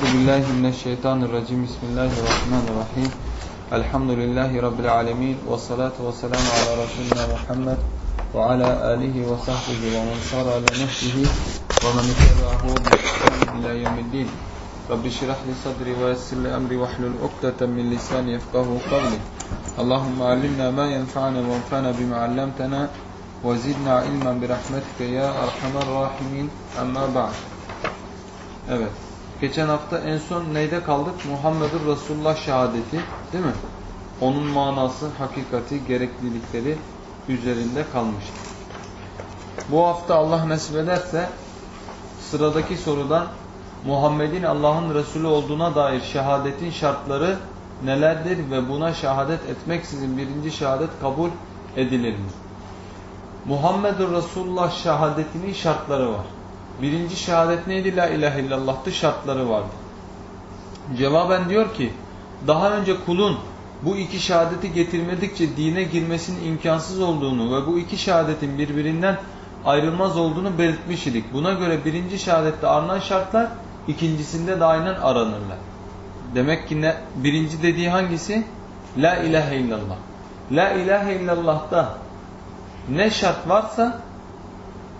Euzu billahi mineşşeytanirracim. Bismillahirrahmanirrahim. Elhamdülillahi rabbil alamin ve salatu vesselamü ala resulina Muhammed ve ala alihi ve sahbihi ve men sara ala nehrihi ve men ittebahu bi ihsan ila yevmiddin. Rabbi şrah li sadri ve yessir li emri ve hlul ukdeten min lisani yefkahu kavli. Allahumme allimna ma yenfa'na ve enfa'na bima 'allamtana ve zidna ilmen bi ya erhamer rahimin. Amma ba'd. Evet. Geçen hafta en son neyde kaldık? Muhammedur Resulullah şehadeti değil mi? Onun manası, hakikati, gereklilikleri üzerinde kalmıştı. Bu hafta Allah nasip ederse sıradaki sorudan Muhammed'in Allah'ın Resulü olduğuna dair şehadetin şartları nelerdir ve buna şehadet etmeksizin birinci şehadet kabul edilir mi? Muhammedur Resulullah şehadetinin şartları var. Birinci şehadet neydi? La ilahe illallah'tı şartları vardı. Cevaben diyor ki daha önce kulun bu iki şehadeti getirmedikçe dine girmesinin imkansız olduğunu ve bu iki şehadetin birbirinden ayrılmaz olduğunu belirtmiş idik. Buna göre birinci şehadette aranan şartlar ikincisinde de aynen aranırlar. Demek ki ne, birinci dediği hangisi? La ilahe illallah. La ilahe illallah'ta ne şart varsa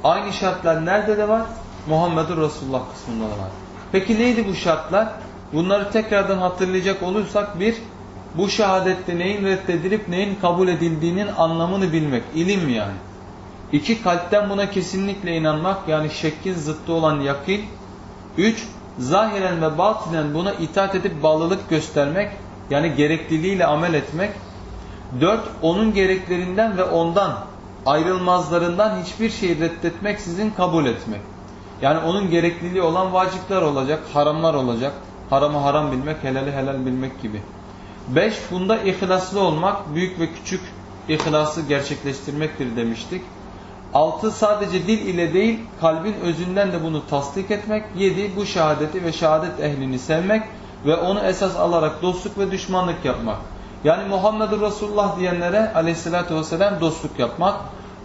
aynı şartlar nerede de var? Muhammedur Resulullah kısmında da var. Peki neydi bu şartlar? Bunları tekrardan hatırlayacak olursak bir, bu şehadette neyin reddedilip neyin kabul edildiğinin anlamını bilmek. ilim yani. İki, kalpten buna kesinlikle inanmak yani şekkin zıttı olan yakin. Üç, zahiren ve batinen buna itaat edip bağlılık göstermek yani gerekliliğiyle amel etmek. Dört, onun gereklerinden ve ondan ayrılmazlarından hiçbir şey reddetmek sizin kabul etmek. Yani onun gerekliliği olan vacipler olacak, haramlar olacak. Haramı haram bilmek, helali helal bilmek gibi. Beş, bunda ihlaslı olmak, büyük ve küçük ihlası gerçekleştirmektir demiştik. Altı, sadece dil ile değil, kalbin özünden de bunu tasdik etmek. Yedi, bu şehadeti ve şehadet ehlini sevmek ve onu esas alarak dostluk ve düşmanlık yapmak. Yani Muhammedur Resulullah diyenlere aleyhissalatü vesselam dostluk yapmak.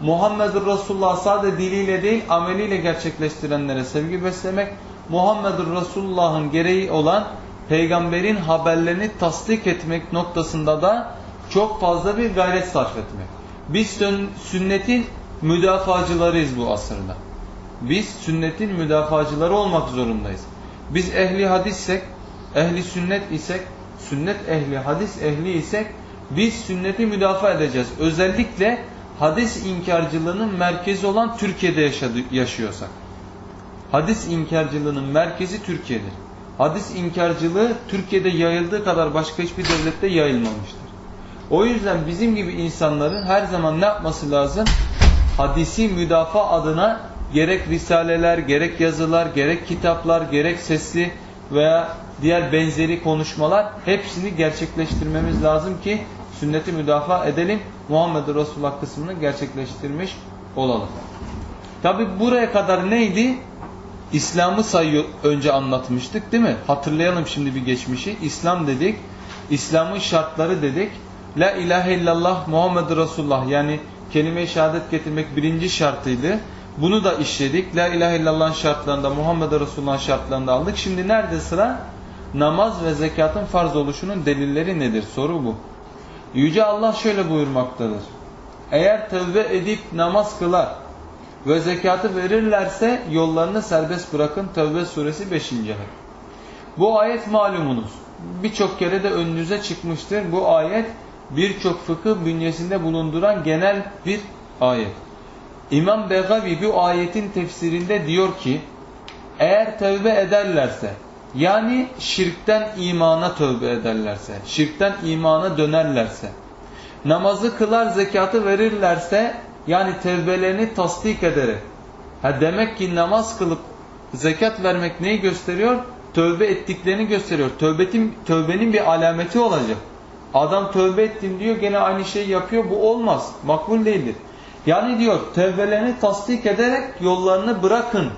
Muhammedur Resulullah sadece diliyle değil ameliyle gerçekleştirenlere sevgi beslemek. Muhammedur Resulullah'ın gereği olan peygamberin haberlerini tasdik etmek noktasında da çok fazla bir gayret sarf etmek. Biz sünnetin müdafacılarıyız bu asırda. Biz sünnetin müdafacıları olmak zorundayız. Biz ehli hadissek, ehli sünnet isek, sünnet ehli, hadis ehli isek biz sünneti müdafaa edeceğiz. Özellikle hadis inkarcılığının merkezi olan Türkiye'de yaşadı, yaşıyorsak. Hadis inkarcılığının merkezi Türkiye'dir. Hadis inkarcılığı Türkiye'de yayıldığı kadar başka hiçbir devlette yayılmamıştır. O yüzden bizim gibi insanların her zaman ne yapması lazım? Hadisi müdafaa adına gerek risaleler, gerek yazılar, gerek kitaplar, gerek sesli veya diğer benzeri konuşmalar hepsini gerçekleştirmemiz lazım ki sünneti müdafaa edelim. Muhammed Resulullah kısmını gerçekleştirmiş olalım. Tabi buraya kadar neydi? İslam'ı sayıyor önce anlatmıştık değil mi? Hatırlayalım şimdi bir geçmişi. İslam dedik. İslam'ın şartları dedik. La ilahe illallah Muhammed Resulullah yani kelime-i şehadet getirmek birinci şartıydı. Bunu da işledik. La ilahe illallah'ın şartlarında, Muhammed Resulullah'ın şartlarında aldık. Şimdi nerede sıra? Namaz ve zekatın farz oluşunun delilleri nedir? Soru bu. Yüce Allah şöyle buyurmaktadır. Eğer tövbe edip namaz kılar ve zekatı verirlerse yollarını serbest bırakın. Tövbe suresi 5. ayet. Bu ayet malumunuz. Birçok kere de önünüze çıkmıştır. Bu ayet birçok fıkıh bünyesinde bulunduran genel bir ayet. İmam Begavi bu ayetin tefsirinde diyor ki eğer tövbe ederlerse yani şirkten imana tövbe ederlerse, şirkten imana dönerlerse, namazı kılar zekatı verirlerse yani tevbelerini tasdik ederek. Ha demek ki namaz kılıp zekat vermek neyi gösteriyor? Tövbe ettiklerini gösteriyor. Tövbetin, tövbenin bir alameti olacak. Adam tövbe ettim diyor gene aynı şeyi yapıyor. Bu olmaz. Makbul değildir. Yani diyor tevbelerini tasdik ederek yollarını bırakın.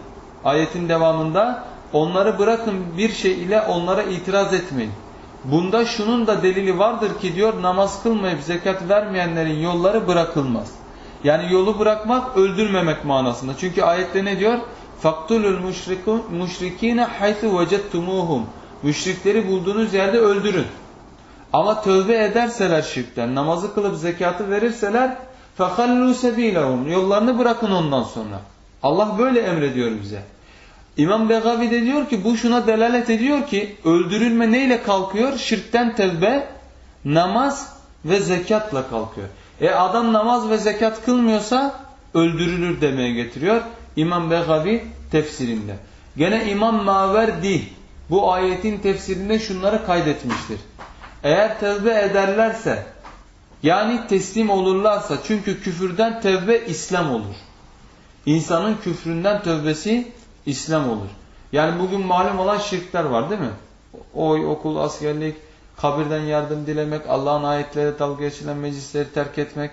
Ayetin devamında onları bırakın bir şey ile onlara itiraz etmeyin. Bunda şunun da delili vardır ki diyor namaz kılmayıp zekat vermeyenlerin yolları bırakılmaz. Yani yolu bırakmak öldürmemek manasında. Çünkü ayette ne diyor? فَقْتُلُ الْمُشْرِك۪ينَ حَيْثُ وَجَدْتُمُوهُمْ Müşrikleri bulduğunuz yerde öldürün. Ama tövbe ederseler şirkten, namazı kılıp zekatı verirseler فَخَلُّوا سَب۪يلَهُمْ Yollarını bırakın ondan sonra. Allah böyle emrediyor bize. İmam Begavi de diyor ki bu şuna delalet ediyor ki öldürülme neyle kalkıyor? Şirkten tevbe, namaz ve zekatla kalkıyor. E adam namaz ve zekat kılmıyorsa öldürülür demeye getiriyor. İmam Begavi tefsirinde. Gene İmam Maverdi bu ayetin tefsirinde şunları kaydetmiştir. Eğer tevbe ederlerse yani teslim olurlarsa çünkü küfürden tevbe İslam olur. İnsanın küfründen tövbesi İslam olur. Yani bugün malum olan şirkler var değil mi? Oy, okul, askerlik, kabirden yardım dilemek, Allah'ın ayetlere dalga geçilen meclisleri terk etmek,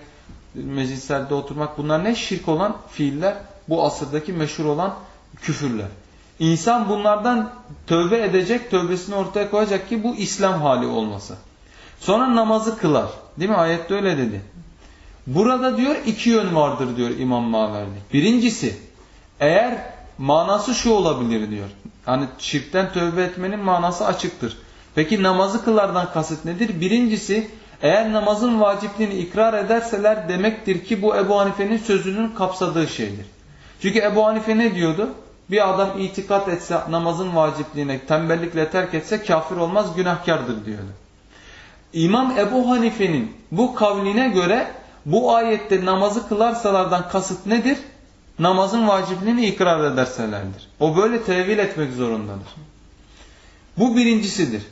meclislerde oturmak bunlar ne? Şirk olan fiiller. Bu asırdaki meşhur olan küfürler. İnsan bunlardan tövbe edecek, tövbesini ortaya koyacak ki bu İslam hali olması. Sonra namazı kılar. Değil mi? Ayette öyle dedi. Burada diyor iki yön vardır diyor İmam Maverdi. Birincisi eğer manası şu olabilir diyor. Hani şirkten tövbe etmenin manası açıktır. Peki namazı kılardan kasıt nedir? Birincisi eğer namazın vacipliğini ikrar ederseler demektir ki bu Ebu Hanife'nin sözünün kapsadığı şeydir. Çünkü Ebu Hanife ne diyordu? Bir adam itikat etse namazın vacipliğine tembellikle terk etse kafir olmaz günahkardır diyordu. İmam Ebu Hanife'nin bu kavline göre bu ayette namazı kılarsalardan kasıt nedir? Namazın vacipliğini ikrar ederselerdir. O böyle tevil etmek zorundadır. Bu birincisidir.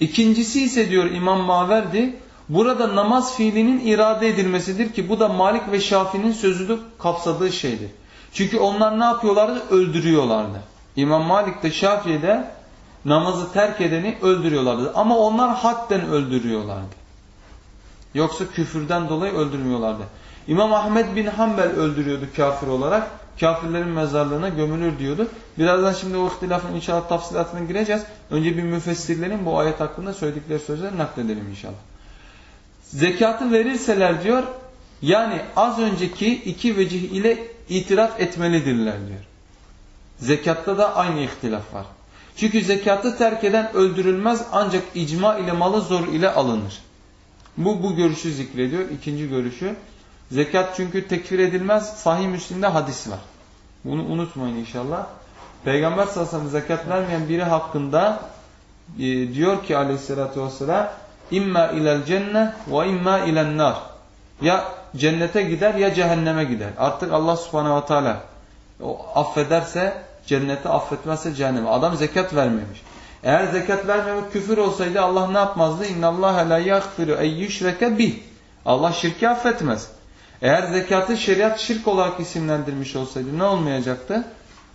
İkincisi ise diyor İmam Maverdi, burada namaz fiilinin irade edilmesidir ki bu da Malik ve Şafii'nin sözünü kapsadığı şeydir. Çünkü onlar ne yapıyorlardı? Öldürüyorlardı. İmam Malik de Şafii de namazı terk edeni öldürüyorlardı. Ama onlar hadden öldürüyorlardı. Yoksa küfürden dolayı öldürmüyorlardı. İmam Ahmed bin Hanbel öldürüyordu kafir olarak. Kafirlerin mezarlığına gömülür diyordu. Birazdan şimdi o ihtilafın inşallah tafsilatına gireceğiz. Önce bir müfessirlerin bu ayet hakkında söyledikleri sözleri nakledelim inşallah. Zekatı verirseler diyor yani az önceki iki vecih ile itiraf etmelidirler diyor. Zekatta da aynı ihtilaf var. Çünkü zekatı terk eden öldürülmez ancak icma ile malı zor ile alınır. Bu bu görüşü zikrediyor. İkinci görüşü. Zekat çünkü tekfir edilmez. Sahih Müslim'de hadis var. Bunu unutmayın inşallah. Peygamber sallallahu aleyhi ve sellem zekat vermeyen biri hakkında e, diyor ki aleyhissalatü vesselam imma ilel cenne ve imma ilen nar. Ya cennete gider ya cehenneme gider. Artık Allah subhanehu ve teala o affederse cennete affetmezse cehenneme. Adam zekat vermemiş. Eğer zekat vermemek küfür olsaydı Allah ne yapmazdı? İnna Allah la yaghfiru ey yushreke bih. Allah şirki affetmez. Eğer zekatı şeriat şirk olarak isimlendirmiş olsaydı ne olmayacaktı?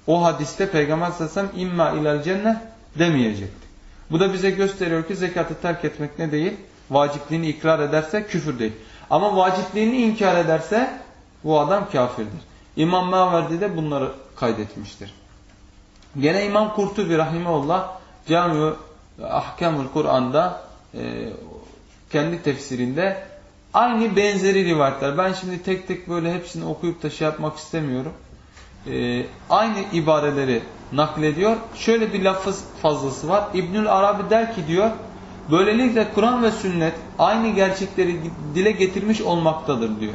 O hadiste Peygamber sellem imma ilal cennet demeyecekti. Bu da bize gösteriyor ki zekatı terk etmek ne değil? Vacipliğini ikrar ederse küfür değil. Ama vacipliğini inkar ederse bu adam kafirdir. İmam Maverdi de bunları kaydetmiştir. Gene İmam Kurtubi Rahimeullah Cami Ahkamul Kur'an'da e, kendi tefsirinde aynı benzeri rivayetler. Ben şimdi tek tek böyle hepsini okuyup da şey yapmak istemiyorum. E, aynı ibareleri naklediyor. Şöyle bir lafız fazlası var. İbnül Arabi der ki diyor Böylelikle Kur'an ve sünnet aynı gerçekleri dile getirmiş olmaktadır diyor.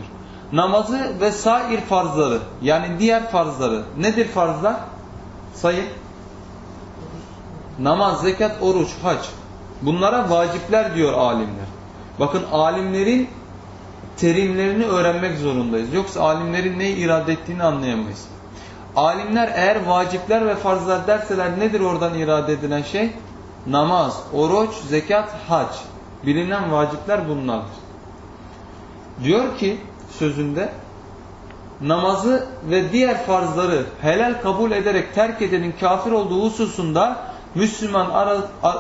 Namazı ve sair farzları yani diğer farzları nedir farzlar? Sayın. Namaz, zekat, oruç, hac. Bunlara vacipler diyor alimler. Bakın alimlerin terimlerini öğrenmek zorundayız. Yoksa alimlerin neyi irade ettiğini anlayamayız. Alimler eğer vacipler ve farzlar derseler nedir oradan irade edilen şey? namaz, oruç, zekat, hac. Bilinen vacipler bunlardır. Diyor ki sözünde namazı ve diğer farzları helal kabul ederek terk edenin kafir olduğu hususunda Müslüman ara,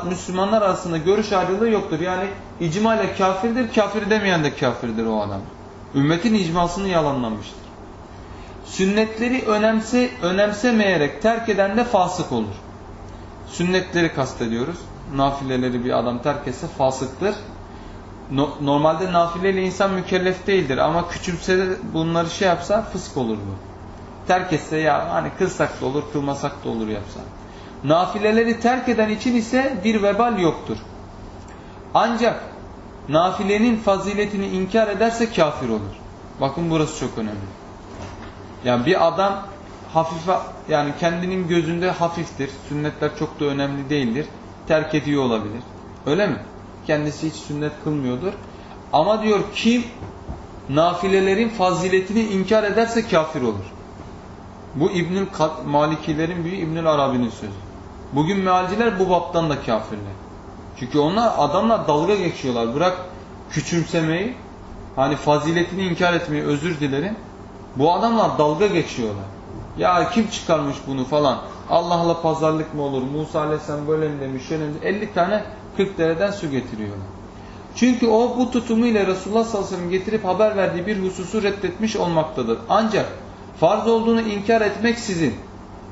Müslümanlar arasında görüş ayrılığı yoktur. Yani icma kafirdir, kafir demeyen de kafirdir o adam. Ümmetin icmasını yalanlamıştır. Sünnetleri önemse, önemsemeyerek terk eden de fasık olur. Sünnetleri kastediyoruz. Nafileleri bir adam terk etse fasıktır. No, normalde nafileyle insan mükellef değildir ama küçümse bunları şey yapsa fısk olur bu. Terk etse ya hani kılsak da olur kılmasak da olur yapsa. Nafileleri terk eden için ise bir vebal yoktur. Ancak nafilenin faziletini inkar ederse kafir olur. Bakın burası çok önemli. Yani bir adam hafife yani kendinin gözünde hafiftir. Sünnetler çok da önemli değildir. Terk ediyor olabilir. Öyle mi? Kendisi hiç sünnet kılmıyordur. Ama diyor kim nafilelerin faziletini inkar ederse kafir olur. Bu İbnül Malikilerin büyüğü İbnül Arabi'nin sözü. Bugün mealciler bu baptan da kafirler. Çünkü onlar adamlar dalga geçiyorlar. Bırak küçümsemeyi, hani faziletini inkar etmeyi özür dilerim. Bu adamlar dalga geçiyorlar. Ya kim çıkarmış bunu falan. Allah'la pazarlık mı olur? Musa Aleyhisselam böyle mi demiş? Şöyle mi? 50 tane 40 dereden su getiriyorlar. Çünkü o bu tutumuyla Resulullah sallallahu aleyhi ve sellem getirip haber verdiği bir hususu reddetmiş olmaktadır. Ancak farz olduğunu inkar etmeksizin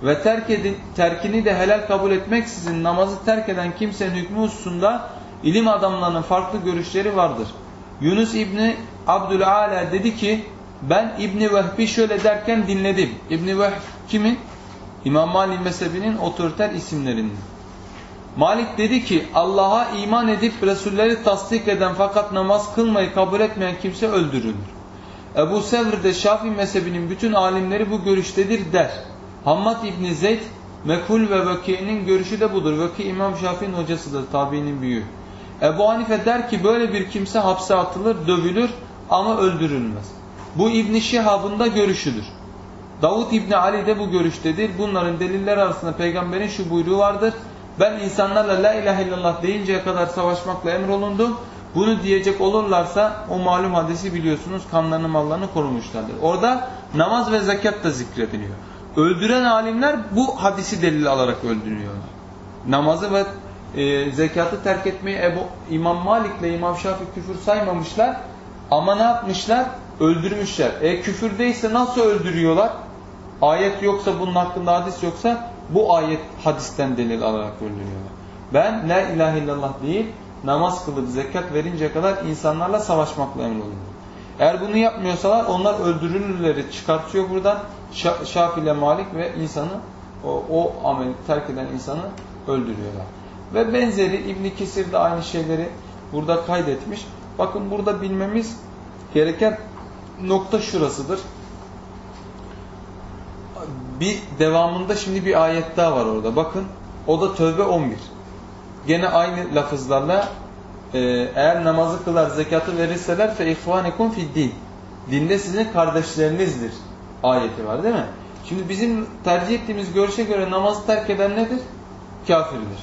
ve terk edin, terkini de helal kabul etmeksizin namazı terk eden kimsenin hükmü hususunda ilim adamlarının farklı görüşleri vardır. Yunus İbni Abdülala dedi ki ben İbni Vehbi şöyle derken dinledim. İbni Vehb kimin? İmam Malik mezhebinin otoriter isimlerinden. Malik dedi ki Allah'a iman edip Resulleri tasdik eden fakat namaz kılmayı kabul etmeyen kimse öldürülür. Ebu Sevr de Şafii mezhebinin bütün alimleri bu görüştedir der. Hammad İbni Zeyd Mekul ve Vaki'nin görüşü de budur. Vaki İmam Şafii'nin hocasıdır, tabiinin büyüğü. Ebu Hanife der ki böyle bir kimse hapse atılır, dövülür ama öldürülmez. Bu İbni Şihab'ın da görüşüdür. Davut İbni Ali de bu görüştedir. Bunların deliller arasında peygamberin şu buyruğu vardır. Ben insanlarla la ilahe illallah deyinceye kadar savaşmakla emrolundum. Bunu diyecek olurlarsa o malum hadisi biliyorsunuz kanlarını mallarını korumuşlardır. Orada namaz ve zekat da zikrediliyor. Öldüren alimler bu hadisi delil alarak öldürüyorlar. Namazı ve e, zekatı terk etmeyi Ebu, İmam Malik ile İmam Şafii küfür saymamışlar. Ama ne yapmışlar? Öldürmüşler. E küfürdeyse nasıl öldürüyorlar? Ayet yoksa bunun hakkında hadis yoksa bu ayet hadisten delil alarak öldürüyorlar. Ben la ilahe illallah değil namaz kılıp zekat verinceye kadar insanlarla savaşmakla emrolunur. Eğer bunu yapmıyorsalar onlar öldürülürleri çıkartıyor buradan. Şafii ile Malik ve insanı o, o ameli terk eden insanı öldürüyorlar. Ve benzeri İbn Kesir de aynı şeyleri burada kaydetmiş. Bakın burada bilmemiz gereken nokta şurasıdır. Bir devamında şimdi bir ayet daha var orada. Bakın o da Tövbe 11. Gene aynı lafızlarla e, eğer namazı kılar, zekatı verirseler fe ihvanekum fid din. Dinde sizin kardeşlerinizdir ayeti var değil mi? Şimdi bizim tercih ettiğimiz görüşe göre namazı terk eden nedir? Kafirdir.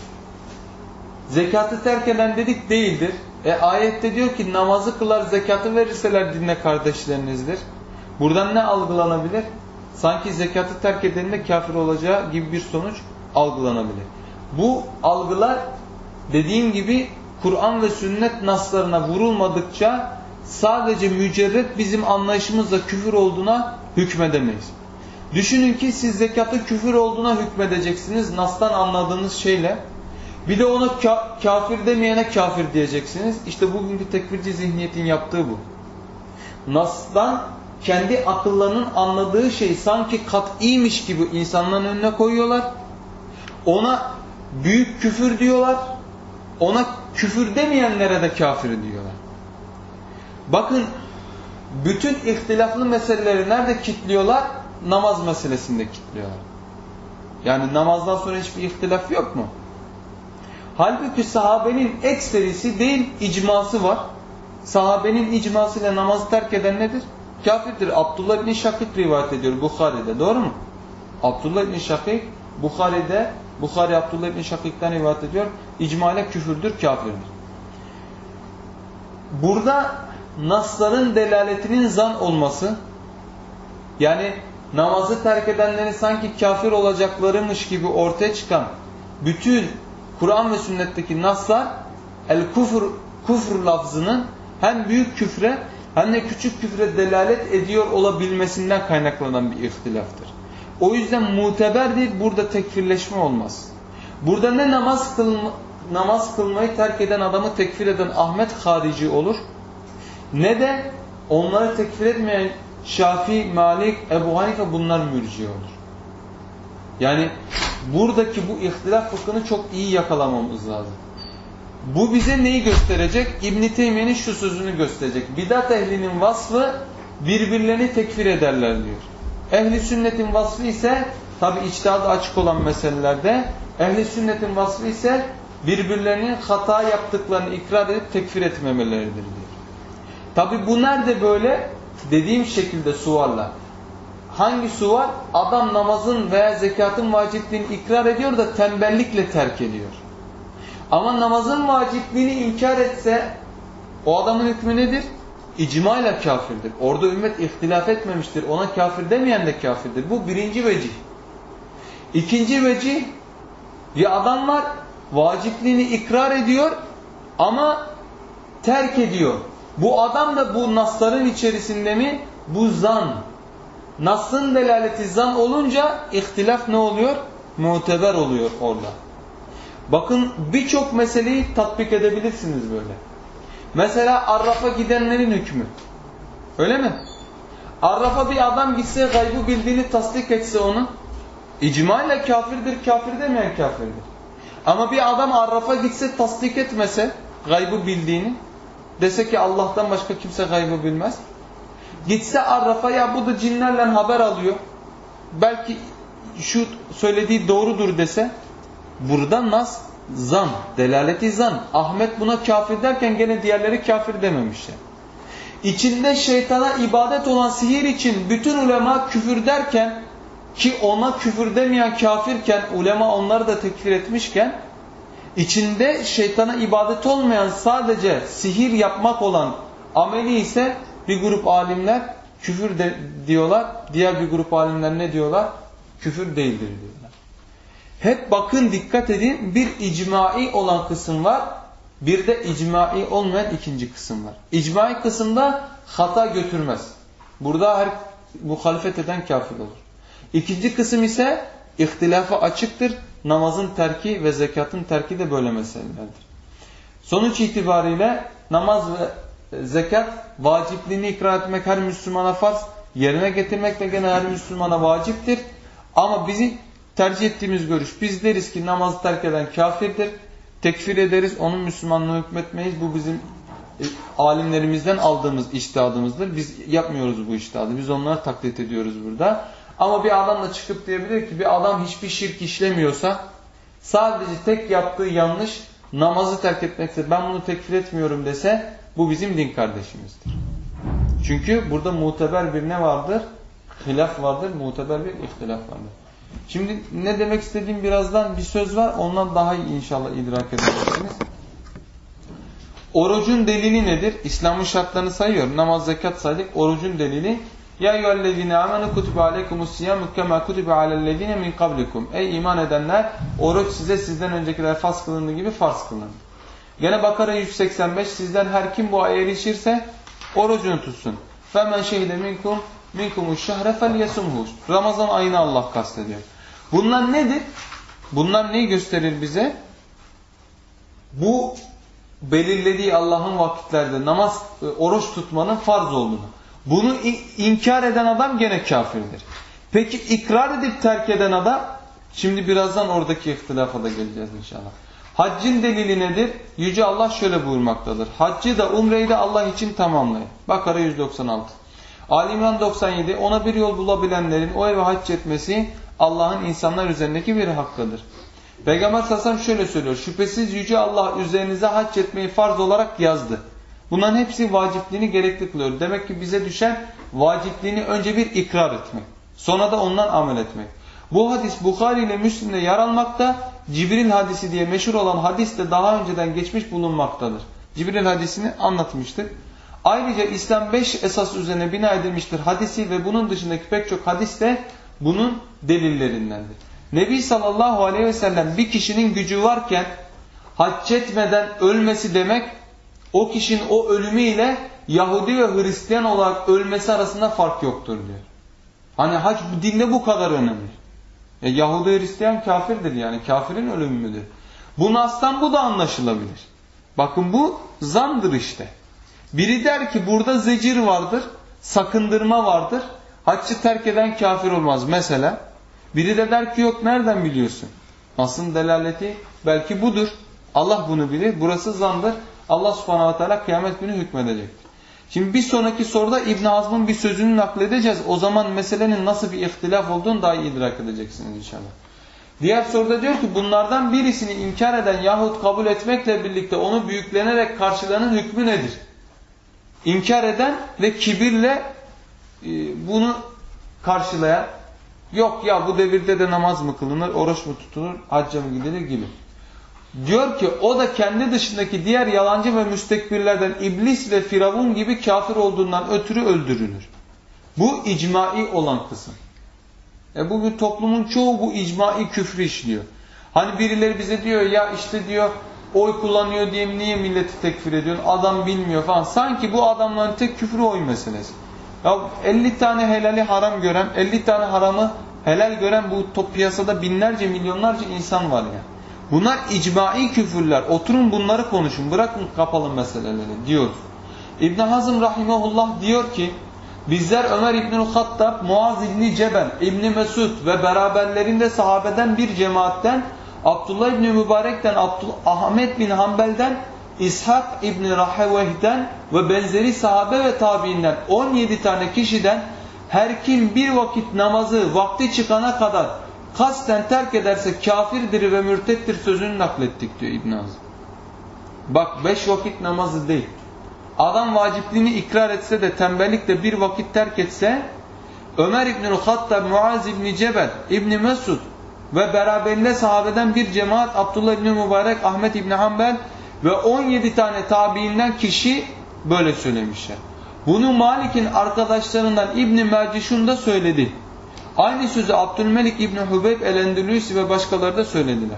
Zekatı terk eden dedik değildir. E ayette diyor ki namazı kılar, zekatı verirseler dinle kardeşlerinizdir. Buradan ne algılanabilir? Sanki zekatı terk edeninde kafir olacağı gibi bir sonuç algılanabilir. Bu algılar dediğim gibi Kur'an ve sünnet naslarına vurulmadıkça sadece mücerret bizim anlayışımızla küfür olduğuna hükmedemeyiz. Düşünün ki siz zekatı küfür olduğuna hükmedeceksiniz nastan anladığınız şeyle. Bir de ona ka kafir demeyene kafir diyeceksiniz. İşte bugünkü tekfirci zihniyetin yaptığı bu. Nas'tan kendi akıllarının anladığı şey sanki kat'iymiş gibi insanların önüne koyuyorlar. Ona büyük küfür diyorlar. Ona küfür demeyenlere de kafir diyorlar. Bakın bütün ihtilaflı meseleleri nerede kitliyorlar? Namaz meselesinde kitliyorlar. Yani namazdan sonra hiçbir ihtilaf yok mu? Halbuki sahabenin ekserisi değil icması var. Sahabenin icmasıyla namazı terk eden nedir? Kafirdir. Abdullah bin Şakik rivayet ediyor Bukhari'de. Doğru mu? Abdullah bin Şakik Bukhari'de Bukhari Abdullah bin Şakik'ten rivayet ediyor. İcmale küfürdür, kafirdir. Burada nasların delaletinin zan olması yani namazı terk edenlerin sanki kafir olacaklarımış gibi ortaya çıkan bütün Kur'an ve sünnetteki naslar el kufur kufur lafzının hem büyük küfre hem de küçük küfre delalet ediyor olabilmesinden kaynaklanan bir ihtilaftır. O yüzden muteberdir burada tekfirleşme olmaz. Burada ne namaz kılma, namaz kılmayı terk eden adamı tekfir eden Ahmet harici olur ne de onları tekfir etmeyen Şafii, Malik, Ebu Hanife bunlar mürci olur. Yani buradaki bu ihtilaf fıkhını çok iyi yakalamamız lazım. Bu bize neyi gösterecek? İbn Teymiye'nin şu sözünü gösterecek. Bidat ehlinin vasfı birbirlerini tekfir ederler diyor. Ehli sünnetin vasfı ise tabi içtihadı açık olan meselelerde ehli sünnetin vasfı ise birbirlerinin hata yaptıklarını ikrar edip tekfir etmemeleridir diyor. Tabi bu nerede böyle? Dediğim şekilde suvarla. Hangi suvar? Adam namazın veya zekatın vacipliğini ikrar ediyor da tembellikle terk ediyor. Ama namazın vacipliğini inkar etse o adamın hükmü nedir? İcma ile kafirdir. Orada ümmet ihtilaf etmemiştir. Ona kafir demeyen de kafirdir. Bu birinci vecih. İkinci vecih bir adam var vacipliğini ikrar ediyor ama terk ediyor. Bu adam da bu nasların içerisinde mi? Bu zan. Nas'ın delaleti zan olunca ihtilaf ne oluyor? Muteber oluyor orada. Bakın birçok meseleyi tatbik edebilirsiniz böyle. Mesela Arraf'a gidenlerin hükmü. Öyle mi? Arraf'a bir adam gitse gaybı bildiğini tasdik etse onu icma kafirdir, kafir demeyen kafirdir. Ama bir adam Arraf'a gitse tasdik etmese gaybı bildiğini dese ki Allah'tan başka kimse gaybı bilmez. Gitse Arraf'a ya bu da cinlerle haber alıyor. Belki şu söylediği doğrudur dese burada nas zan, delaleti zan. Ahmet buna kafir derken gene diğerleri kafir dememişler. İçinde şeytana ibadet olan sihir için bütün ulema küfür derken ki ona küfür demeyen kafirken ulema onları da tekfir etmişken içinde şeytana ibadet olmayan sadece sihir yapmak olan ameli ise bir grup alimler küfür de diyorlar. Diğer bir grup alimler ne diyorlar? Küfür değildir diyorlar. Hep bakın dikkat edin bir icmai olan kısım var. Bir de icmai olmayan ikinci kısım var. İcmai kısımda hata götürmez. Burada her muhalefet eden kafir olur. İkinci kısım ise ihtilafa açıktır. Namazın terki ve zekatın terki de böyle meselelerdir. Sonuç itibariyle namaz ve zekat vacipliğini ikrar etmek her Müslümana farz. Yerine getirmek de gene her Müslümana vaciptir. Ama bizi tercih ettiğimiz görüş. Biz deriz ki namazı terk eden kafirdir. Tekfir ederiz. Onun Müslümanlığı hükmetmeyiz. Bu bizim e, alimlerimizden aldığımız iştihadımızdır. Biz yapmıyoruz bu iştihadı. Biz onları taklit ediyoruz burada. Ama bir adam da çıkıp diyebilir ki bir adam hiçbir şirk işlemiyorsa sadece tek yaptığı yanlış namazı terk etmekse ben bunu tekfir etmiyorum dese bu bizim din kardeşimizdir. Çünkü burada muteber bir ne vardır? Hilaf vardır, muteber bir ihtilaf vardır. Şimdi ne demek istediğim birazdan bir söz var. Ondan daha iyi inşallah idrak edebilirsiniz. Orucun delili nedir? İslam'ın şartlarını sayıyor. Namaz, zekat saydık. Orucun delili ya eyyühellezine amenu kutibe aleykumus siyamu kema kutibe alellezine min kablikum. Ey iman edenler oruç size sizden öncekiler farz kılındığı gibi farz kılındı. Gene Bakara 185 sizden her kim bu aya erişirse orucunu tutsun. Femen şehide minkum minkumuş şehre felyesumhu. Ramazan ayını Allah kastediyor. Bunlar nedir? Bunlar neyi gösterir bize? Bu belirlediği Allah'ın vakitlerde namaz, e, oruç tutmanın farz olduğunu. Bunu inkar eden adam gene kafirdir. Peki ikrar edip terk eden adam, şimdi birazdan oradaki ihtilafa da geleceğiz inşallah. Haccın delili nedir? Yüce Allah şöyle buyurmaktadır. Haccı da umreyi de Allah için tamamlayın. Bakara 196. Ali İmran 97. Ona bir yol bulabilenlerin o eve hac etmesi Allah'ın insanlar üzerindeki bir hakkıdır. Peygamber Sassam şöyle söylüyor. Şüphesiz Yüce Allah üzerinize hac etmeyi farz olarak yazdı. Bunların hepsi vacipliğini gerekli kılıyor. Demek ki bize düşen vacipliğini önce bir ikrar etmek. Sonra da ondan amel etmek. Bu hadis Bukhari ile Müslim'de yer almakta. Cibril hadisi diye meşhur olan hadis de daha önceden geçmiş bulunmaktadır. Cibril hadisini anlatmıştık. Ayrıca İslam 5 esas üzerine bina edilmiştir hadisi ve bunun dışındaki pek çok hadis de bunun delillerindendir. Nebi sallallahu aleyhi ve sellem bir kişinin gücü varken hac etmeden ölmesi demek o kişinin o ölümüyle Yahudi ve Hristiyan olarak ölmesi arasında fark yoktur diyor. Hani hac dinde bu kadar önemli. E, Yahudi Hristiyan kafirdir yani kafirin ölümü müdür? Bu nastan bu da anlaşılabilir. Bakın bu zandır işte. Biri der ki burada zecir vardır, sakındırma vardır. Haccı terk eden kafir olmaz mesela. Biri de der ki yok nereden biliyorsun? Aslın delaleti belki budur. Allah bunu bilir. Burası zandır. Allah subhanahu teala kıyamet günü hükmedecektir. Şimdi bir sonraki soruda İbn Hazm'ın bir sözünü nakledeceğiz. O zaman meselenin nasıl bir ihtilaf olduğunu daha iyi idrak edeceksiniz inşallah. Diğer soruda diyor ki bunlardan birisini inkar eden yahut kabul etmekle birlikte onu büyüklenerek karşılanan hükmü nedir? İnkar eden ve kibirle e, bunu karşılayan yok ya bu devirde de namaz mı kılınır, oruç mu tutulur, hacca mı gidilir gibi. Diyor ki o da kendi dışındaki diğer yalancı ve müstekbirlerden iblis ve firavun gibi kafir olduğundan ötürü öldürülür. Bu icmai olan kısım. E bugün toplumun çoğu bu icmai küfrü işliyor. Hani birileri bize diyor ya işte diyor oy kullanıyor diye niye milleti tekfir ediyorsun? Adam bilmiyor falan. Sanki bu adamların tek küfrü oy meselesi. Ya 50 tane helali haram gören, 50 tane haramı helal gören bu top piyasada binlerce milyonlarca insan var ya. Bunlar icmai küfürler. Oturun bunları konuşun. Bırakın kapalı meseleleri diyor. İbn Hazım rahimehullah diyor ki bizler Ömer İbnül Hattab, Muaz İbni Cebel, İbni Mesud ve beraberlerinde sahabeden bir cemaatten Abdullah İbni Mübarek'ten, Abdullah, Ahmet bin Hanbel'den, İshak İbni Raheveh'den ve benzeri sahabe ve tabiinden 17 tane kişiden her kim bir vakit namazı vakti çıkana kadar kasten terk ederse kafirdir ve mürtettir sözünü naklettik diyor İbn Azim. Bak beş vakit namazı değil. Adam vacipliğini ikrar etse de tembellikle bir vakit terk etse Ömer İbnül Hattab, Muaz İbni Cebel, İbni Mesud ve beraberinde sahabeden bir cemaat Abdullah İbni Mübarek, Ahmet İbni Hanbel ve 17 tane tabiinden kişi böyle söylemişler. Bunu Malik'in arkadaşlarından İbni Mercişun da söyledi. Aynı sözü Abdülmelik İbni Hubeyb el-Endülüsi ve başkaları da söylediler.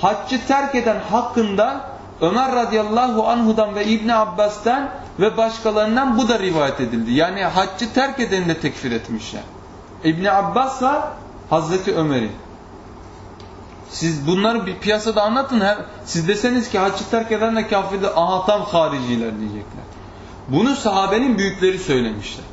Haccı terk eden hakkında Ömer radıyallahu anhudan ve İbni Abbas'tan ve başkalarından bu da rivayet edildi. Yani haccı terk edeni de tekfir etmişler. İbni Abbas var Hazreti Ömer'i. Siz bunları bir piyasada anlatın. Siz deseniz ki haccı terk eden de kafirde aha tam hariciler diyecekler. Bunu sahabenin büyükleri söylemişler.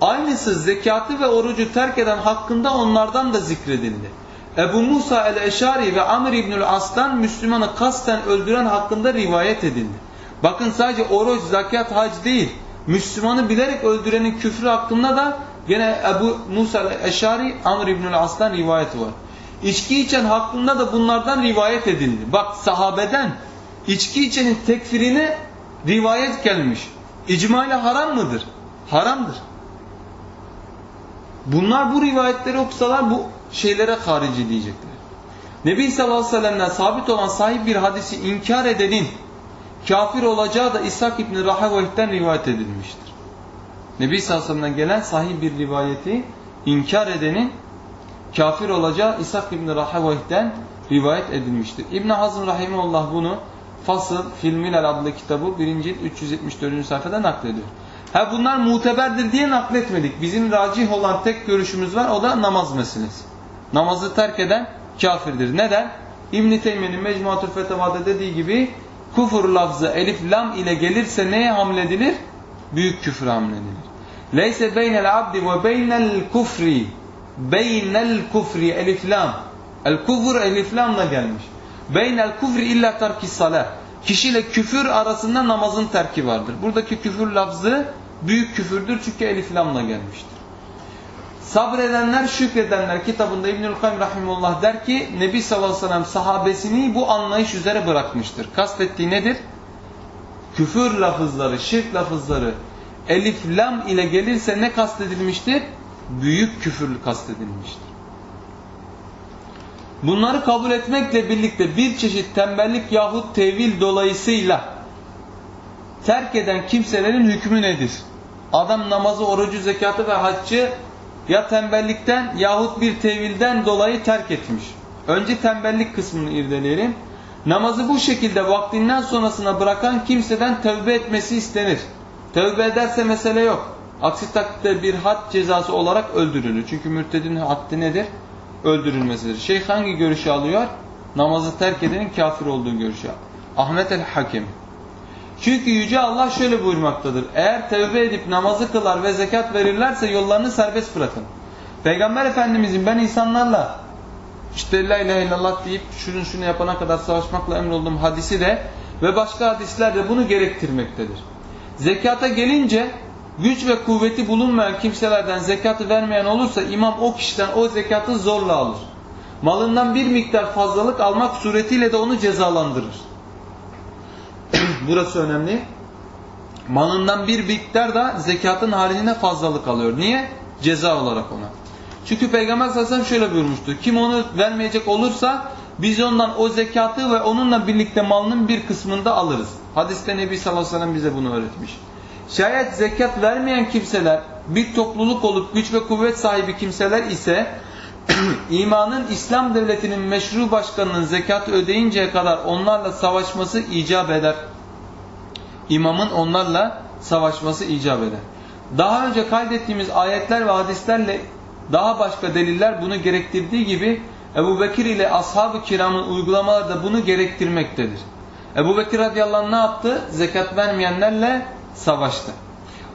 Aynısı zekatı ve orucu terk eden hakkında onlardan da zikredildi. Ebu Musa el-Eşari ve Amr İbnül As'tan Müslümanı kasten öldüren hakkında rivayet edildi. Bakın sadece oruç, zekat, hac değil. Müslümanı bilerek öldürenin küfrü hakkında da gene Ebu Musa el-Eşari, Amr İbnül As'tan rivayet var. İçki içen hakkında da bunlardan rivayet edildi. Bak sahabeden içki içenin tekfirine rivayet gelmiş. İcma ile haram mıdır? Haramdır. Bunlar bu rivayetleri okusalar bu şeylere harici diyecekler. Nebi sallallahu aleyhi ve sellem'den sabit olan sahip bir hadisi inkar edenin kafir olacağı da İshak İbni Rahavayh'ten rivayet edilmiştir. Nebi sallallahu aleyhi ve sellem'den gelen sahih bir rivayeti inkar edenin kafir olacağı İshak İbni Rahavayh'ten rivayet edilmiştir. İbn Hazm Rahimullah bunu Fasıl Filmilal adlı kitabı 1. cilt 374. sayfada naklediyor. Ha bunlar muteberdir diye nakletmedik. Bizim racih olan tek görüşümüz var. O da namaz meselesi. Namazı terk eden kafirdir. Neden? İbn-i Teymiye'nin Mecmuatül Fetavada dediği gibi kufur lafzı elif lam ile gelirse neye hamledilir? Büyük küfür hamledilir. Leyse beynel abdi ve beynel kufri beynel kufri elif lam. El kufur elif lamla gelmiş. Beynel kufri illa terki salah. Kişiyle küfür arasında namazın terki vardır. Buradaki küfür lafzı büyük küfürdür çünkü elif lamla gelmiştir. Sabredenler, şükredenler kitabında İbnül Kayyum Rahimullah der ki Nebi sallallahu aleyhi ve sellem sahabesini bu anlayış üzere bırakmıştır. Kastettiği nedir? Küfür lafızları, şirk lafızları elif lam ile gelirse ne kastedilmiştir? Büyük küfür kastedilmiştir. Bunları kabul etmekle birlikte bir çeşit tembellik yahut tevil dolayısıyla terk eden kimselerin hükmü nedir? Adam namazı, orucu, zekatı ve haccı ya tembellikten yahut bir tevilden dolayı terk etmiş. Önce tembellik kısmını irdeleyelim. Namazı bu şekilde vaktinden sonrasına bırakan kimseden tövbe etmesi istenir. Tövbe ederse mesele yok. Aksi takdirde bir had cezası olarak öldürülür. Çünkü mürtedin haddi nedir? Öldürülmesidir. Şeyh hangi görüşü alıyor? Namazı terk edenin kafir olduğu görüşü. Ahmet el-Hakim. Çünkü Yüce Allah şöyle buyurmaktadır. Eğer tevbe edip namazı kılar ve zekat verirlerse yollarını serbest bırakın. Peygamber Efendimizin ben insanlarla işte la ilahe illallah deyip şunu şunu yapana kadar savaşmakla emrolduğum hadisi de ve başka hadisler de bunu gerektirmektedir. Zekata gelince güç ve kuvveti bulunmayan kimselerden zekatı vermeyen olursa imam o kişiden o zekatı zorla alır. Malından bir miktar fazlalık almak suretiyle de onu cezalandırır. Burası önemli. Malından bir miktar da zekatın haline fazlalık alıyor. Niye? Ceza olarak ona. Çünkü Peygamber sallallahu şöyle buyurmuştu. Kim onu vermeyecek olursa biz ondan o zekatı ve onunla birlikte malının bir kısmını da alırız. Hadiste Nebi sallallahu aleyhi ve sellem bize bunu öğretmiş. Şayet zekat vermeyen kimseler bir topluluk olup güç ve kuvvet sahibi kimseler ise imanın İslam devletinin meşru başkanının zekat ödeyinceye kadar onlarla savaşması icap eder. İmamın onlarla savaşması icap eder. Daha önce kaydettiğimiz ayetler ve hadislerle daha başka deliller bunu gerektirdiği gibi Ebu Bekir ile ashab-ı kiramın uygulamaları da bunu gerektirmektedir. Ebu Bekir radıyallahu anh ne yaptı? Zekat vermeyenlerle savaştı.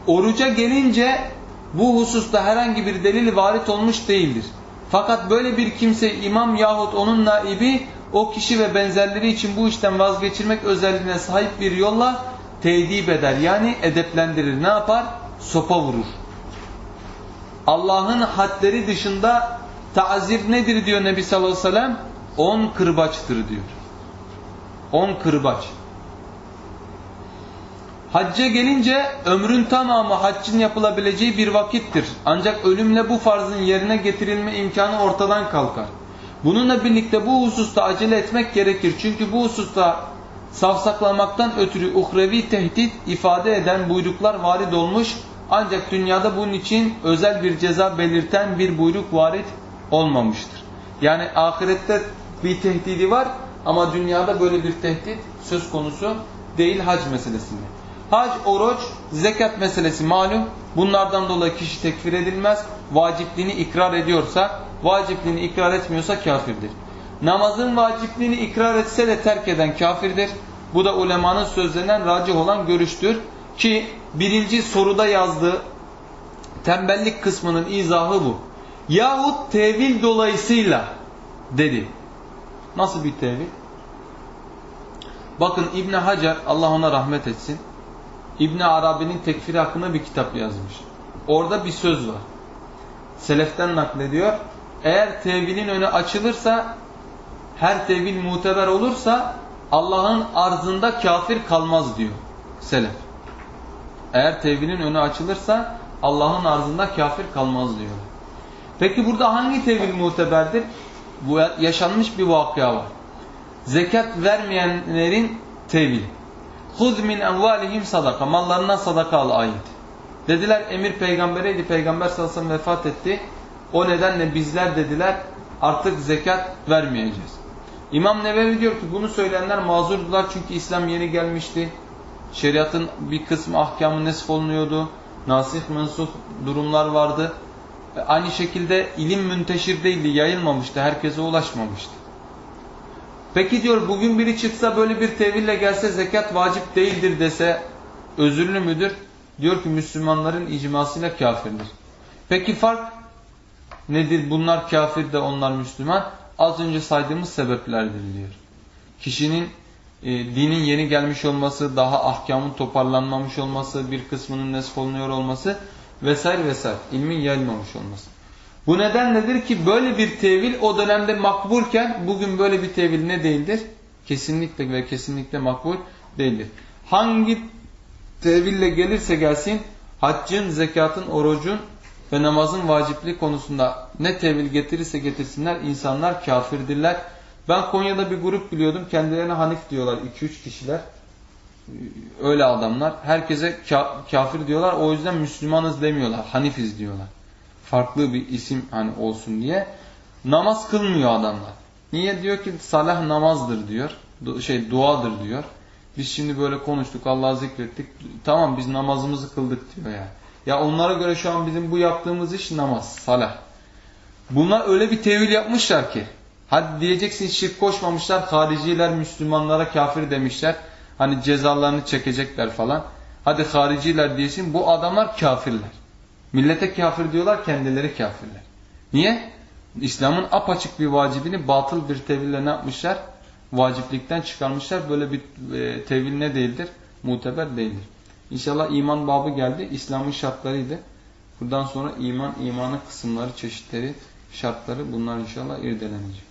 Oruca gelince bu hususta herhangi bir delil varit olmuş değildir. Fakat böyle bir kimse imam yahut onun naibi o kişi ve benzerleri için bu işten vazgeçirmek özelliğine sahip bir yolla tedip eder. Yani edeplendirir. Ne yapar? Sopa vurur. Allah'ın hadleri dışında tazir nedir diyor Nebi sallallahu aleyhi ve sellem? On kırbaçtır diyor. On kırbaç. Hacca gelince ömrün tamamı haccın yapılabileceği bir vakittir. Ancak ölümle bu farzın yerine getirilme imkanı ortadan kalkar. Bununla birlikte bu hususta acele etmek gerekir. Çünkü bu hususta savsaklamaktan ötürü uhrevi tehdit ifade eden buyruklar varid olmuş. Ancak dünyada bunun için özel bir ceza belirten bir buyruk varid olmamıştır. Yani ahirette bir tehdidi var ama dünyada böyle bir tehdit söz konusu değil hac meselesinde. Hac, oruç, zekat meselesi malum. Bunlardan dolayı kişi tekfir edilmez. Vacipliğini ikrar ediyorsa, vacipliğini ikrar etmiyorsa kafirdir. Namazın vacipliğini ikrar etse de terk eden kafirdir. Bu da ulemanın sözlerinden racih olan görüştür. Ki birinci soruda yazdığı tembellik kısmının izahı bu. Yahut tevil dolayısıyla dedi. Nasıl bir tevil? Bakın İbn Hacer Allah ona rahmet etsin. İbn Arabi'nin tekfiri hakkında bir kitap yazmış. Orada bir söz var. Seleften naklediyor. Eğer tevilin önü açılırsa her tevil muteber olursa Allah'ın arzında kafir kalmaz diyor Selef. Eğer tevilin önü açılırsa Allah'ın arzında kafir kalmaz diyor. Peki burada hangi tevil muteberdir? Bu yaşanmış bir vakıa var. Zekat vermeyenlerin tevili. Huz min envalihim sadaka. Mallarından sadaka al ayet. Dediler emir peygambereydi. Peygamber sallallahu aleyhi ve sellem vefat etti. O nedenle bizler dediler artık zekat vermeyeceğiz. İmam Nevevi diyor ki bunu söyleyenler mazurdular çünkü İslam yeni gelmişti. Şeriatın bir kısmı ahkamı nesf olunuyordu. Nasih mensuh durumlar vardı. Aynı şekilde ilim münteşir değildi, yayılmamıştı, herkese ulaşmamıştı. Peki diyor bugün biri çıksa böyle bir teville gelse zekat vacip değildir dese özürlü müdür? Diyor ki Müslümanların icmasıyla kafirdir. Peki fark nedir? Bunlar kafir de onlar Müslüman. Az önce saydığımız sebeplerdir diyor. Kişinin e, dinin yeni gelmiş olması, daha ahkamın toparlanmamış olması, bir kısmının olunuyor olması vesaire vesaire. ilmin yayılmamış olması. Bu neden nedir ki böyle bir tevil o dönemde makbulken bugün böyle bir tevil ne değildir? Kesinlikle ve kesinlikle makbul değildir. Hangi teville gelirse gelsin haccın, zekatın, orucun ve namazın vacipliği konusunda ne tevil getirirse getirsinler insanlar kafirdirler. Ben Konya'da bir grup biliyordum. Kendilerine Hanif diyorlar. 2-3 kişiler. Öyle adamlar. Herkese kafir diyorlar. O yüzden Müslümanız demiyorlar. Hanifiz diyorlar farklı bir isim hani olsun diye namaz kılmıyor adamlar. Niye diyor ki salah namazdır diyor. Şey duadır diyor. Biz şimdi böyle konuştuk Allah'ı zikrettik. Tamam biz namazımızı kıldık diyor yani. Ya onlara göre şu an bizim bu yaptığımız iş namaz, salah. Bunlar öyle bir tevil yapmışlar ki. Hadi diyeceksin şirk koşmamışlar. Hariciler Müslümanlara kafir demişler. Hani cezalarını çekecekler falan. Hadi hariciler diyesin bu adamlar kafirler. Millete kafir diyorlar, kendileri kafirler. Niye? İslam'ın apaçık bir vacibini batıl bir teville ne yapmışlar? Vaciplikten çıkarmışlar. Böyle bir e, tevil ne değildir? Muteber değildir. İnşallah iman babı geldi. İslam'ın şartlarıydı. Buradan sonra iman, imanın kısımları, çeşitleri, şartları bunlar inşallah irdelenecek.